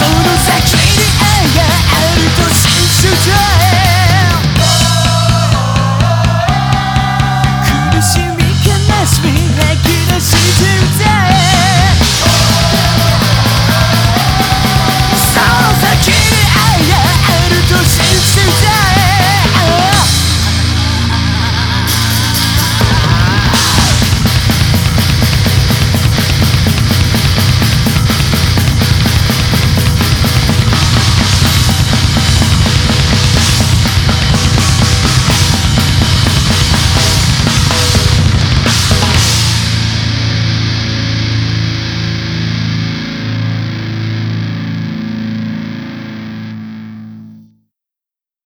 その先に愛があると信じて